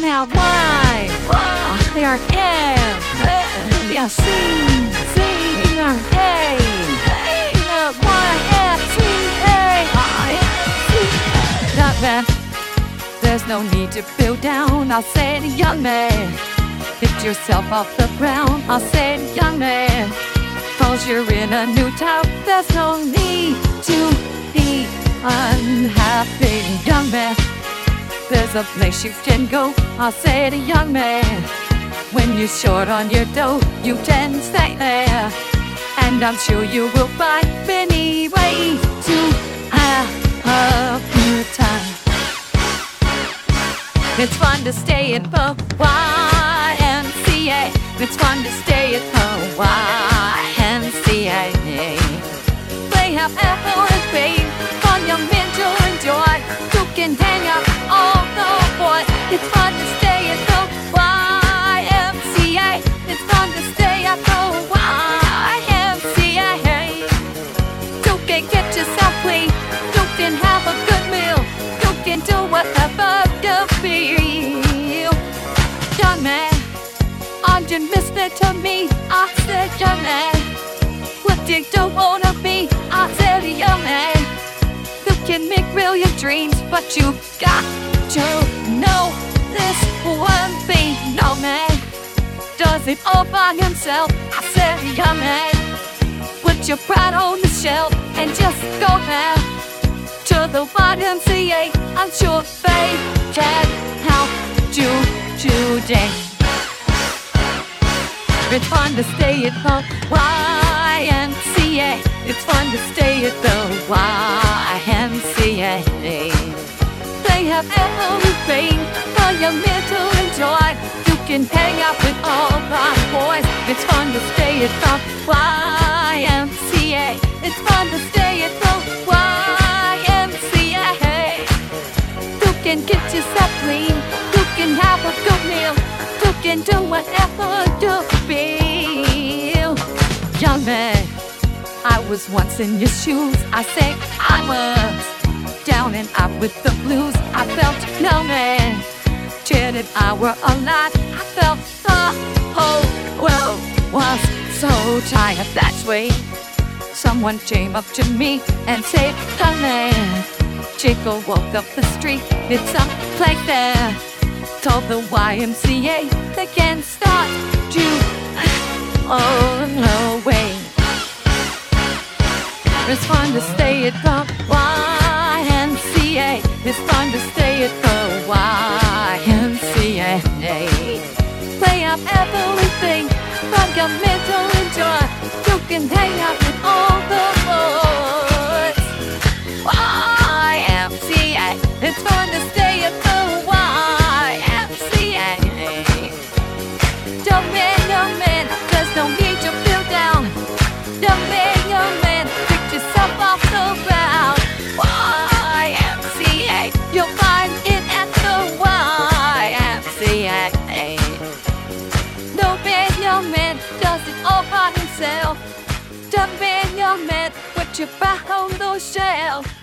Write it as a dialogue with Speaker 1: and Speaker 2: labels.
Speaker 1: now why? Ah, they are M. They are C. C. They are A. There's no need to feel down. I said, young man. Pick yourself off the ground. I said, young man. Cause you're in a new town. There's no need to be unhappy, young man. There's a place you can go. I said, to young man. When you're short on your dough, you can stay there. And I'm sure you will find many ways to have a good time. It's fun to stay at the YMCA. It's fun to stay at the YMCA. They have everything fun, your mental enjoy. You can hang out. It's fun to stay at the YMCA. It's fun to stay at the YMCA. You can get yourself clean. You can have a good meal. You can do whatever you feel. Young man, are you listening to me? I said, young man, what you don't wanna be? I said, young man, you can make real dreams, but you got to know this one thing. No man does it all by himself. I said, young man, put your pride on the shelf and just go there to the YMCA. I'm sure they can help you today. It's fun to stay at the YMCA. Have everything for your mental enjoy. You can hang out with all the boys. It's fun to stay at the YMCA. It's fun to stay at the YMCA. You can get yourself clean. You can have a good meal. You can do whatever you feel. Young man, I was once in your shoes. I say I was down and out with the blues. I felt no man. Dreaded I were alive. I felt the whole world was so tired. That's way. Someone came up to me and said, man. Chico walked up the street, it's a place there. Told the YMCA they can't start to on the way. It's fun to stay at the YMCA. It's fun to stay at the YMCA. They have everything from your mental enjoy. You can hang out with all back on those shelves.